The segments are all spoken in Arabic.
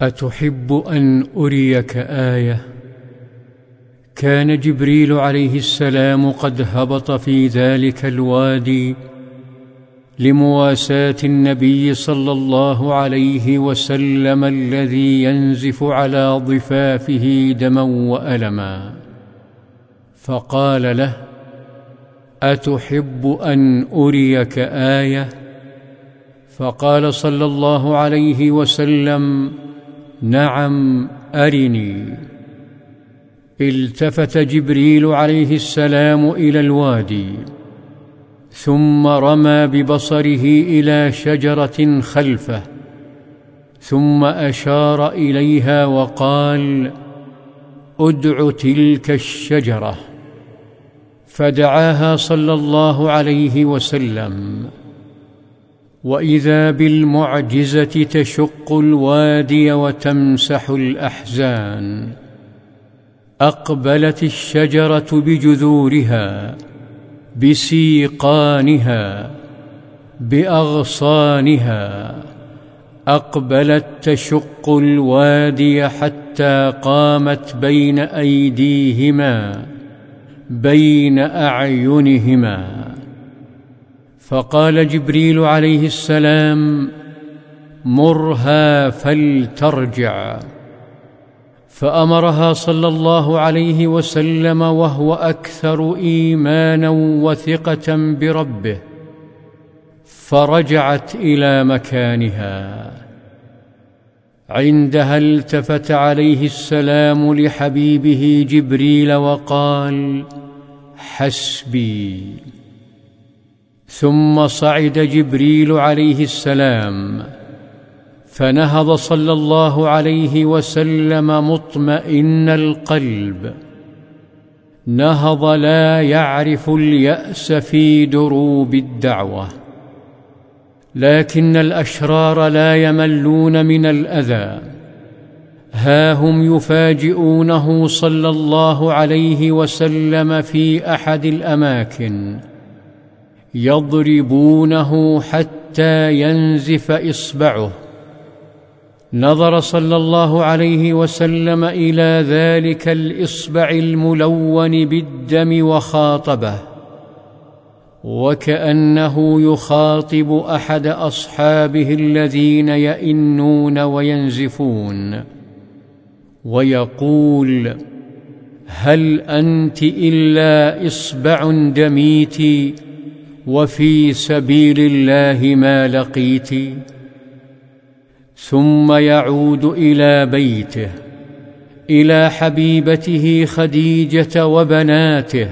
أتحب أن أريك آية؟ كان جبريل عليه السلام قد هبط في ذلك الوادي لمواساة النبي صلى الله عليه وسلم الذي ينزف على ضفافه دما وألما. فقال له أتحب أن أريك آية؟ فقال صلى الله عليه وسلم نعم أرني. التفت جبريل عليه السلام إلى الوادي ثم رمى ببصره إلى شجرة خلفه ثم أشار إليها وقال أدع تلك الشجرة. فدعاها صلى الله عليه وسلم. وإذا بالمعجزة تشق الوادي وتمسح الأحزان أقبلت الشجرة بجذورها بسيقانها بأغصانها أقبلت تشق الوادي حتى قامت بين أيديهما بين أعينهما. فقال جبريل عليه السلام مرها فلترجع. فأمرها صلى الله عليه وسلم وهو أكثر إيمانا وثقة بربه فرجعت إلى مكانها. عندها التفت عليه السلام لحبيبه جبريل وقال حسبي. ثم صعد جبريل عليه السلام فنهض صلى الله عليه وسلم مطمئن القلب. نهض لا يعرف اليأس في دروب الدعوة لكن الأشرار لا يملون من الأذى. ها هم يفاجئونه صلى الله عليه وسلم في أحد الأماكن. يضربونه حتى ينزف إصبعه. نظر صلى الله عليه وسلم إلى ذلك الإصبع الملون بالدم وخاطبه وكأنه يخاطب أحد أصحابه الذين يئنون وينزفون ويقول هل أنت إلا إصبع دميت وفي سبيل الله ما لقيت ثم يعود إلى بيته إلى حبيبته خديجة وبناته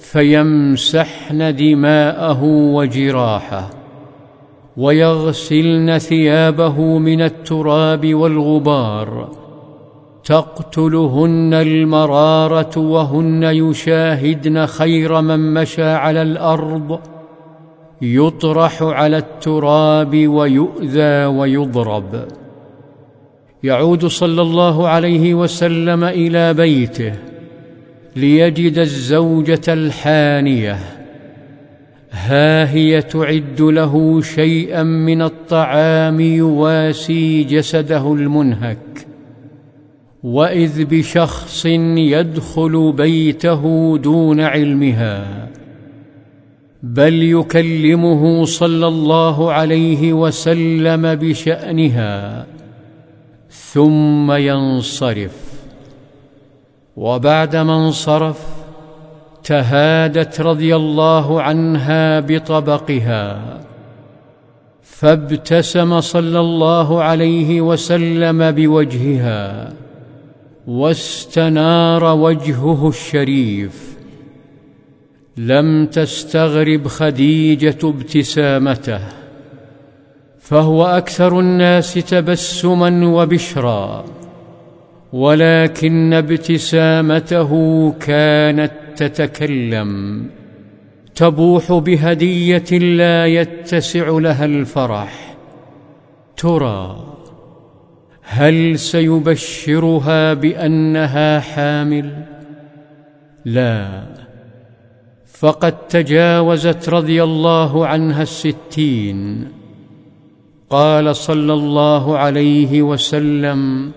فيمسحن دماءه وجراحه ويغسلن ثيابه من التراب والغبار. تقتلهن المرارة وهن يشاهدن خير من مشى على الأرض يطرح على التراب ويؤذى ويضرب. يعود صلى الله عليه وسلم إلى بيته ليجد الزوجة الحانية. ها هي تعد له شيئا من الطعام يواسي جسده المنهك. وإذ بشخص يدخل بيته دون علمها بل يكلمه صلى الله عليه وسلم بشأنها ثم ينصرف. وبعدما انصرف تهادت رضي الله عنها بطبقها فابتسم صلى الله عليه وسلم بوجهها. واستنار وجهه الشريف. لم تستغرب خديجة ابتسامته فهو أكثر الناس تبسما وبشرا ولكن ابتسامته كانت تتكلم تبوح بهدية لا يتسع لها الفرح. ترى هل سيبشرها بأنها حامل؟ لا. فقد تجاوزت رضي الله عنها الستين. قال صلى الله عليه وسلم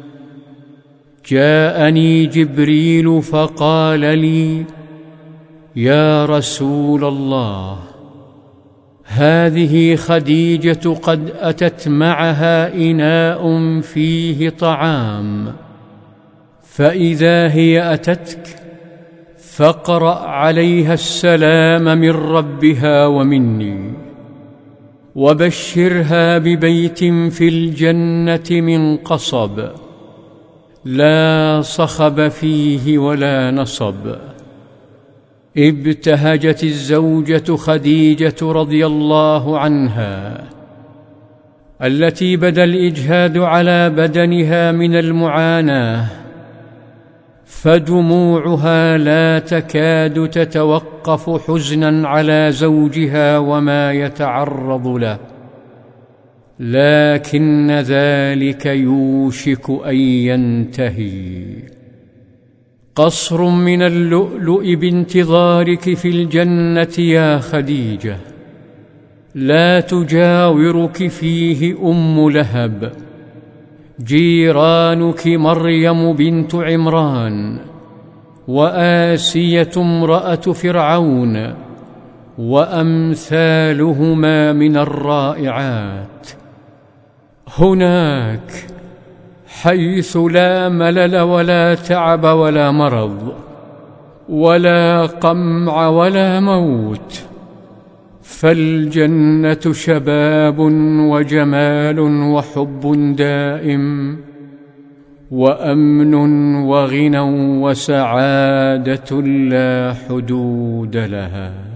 جاءني جبريل فقال لي يا رسول الله هذه خديجة قد أتت معها إناء فيه طعام فإذا هي أتتك فاقرأ عليها السلام من ربها ومني وبشرها ببيت في الجنة من قصب لا صخب فيه ولا نصب. ابتهجت الزوجة خديجة رضي الله عنها التي بدا الإجهاد على بدنها من المعاناة فدموعها لا تكاد تتوقف حزنا على زوجها وما يتعرض له لكن ذلك يوشك أن ينتهي. قصر من اللؤلؤ بانتظارك في الجنة يا خديجة. لا تجاورك فيه أم لهب. جيرانك مريم بنت عمران وآسية امرأة فرعون وأمثالهما من الرائعات. هناك حيث لا ملل ولا تعب ولا مرض ولا قمع ولا موت فالجنة شباب وجمال وحب دائم وأمن وغنى وسعادة لا حدود لها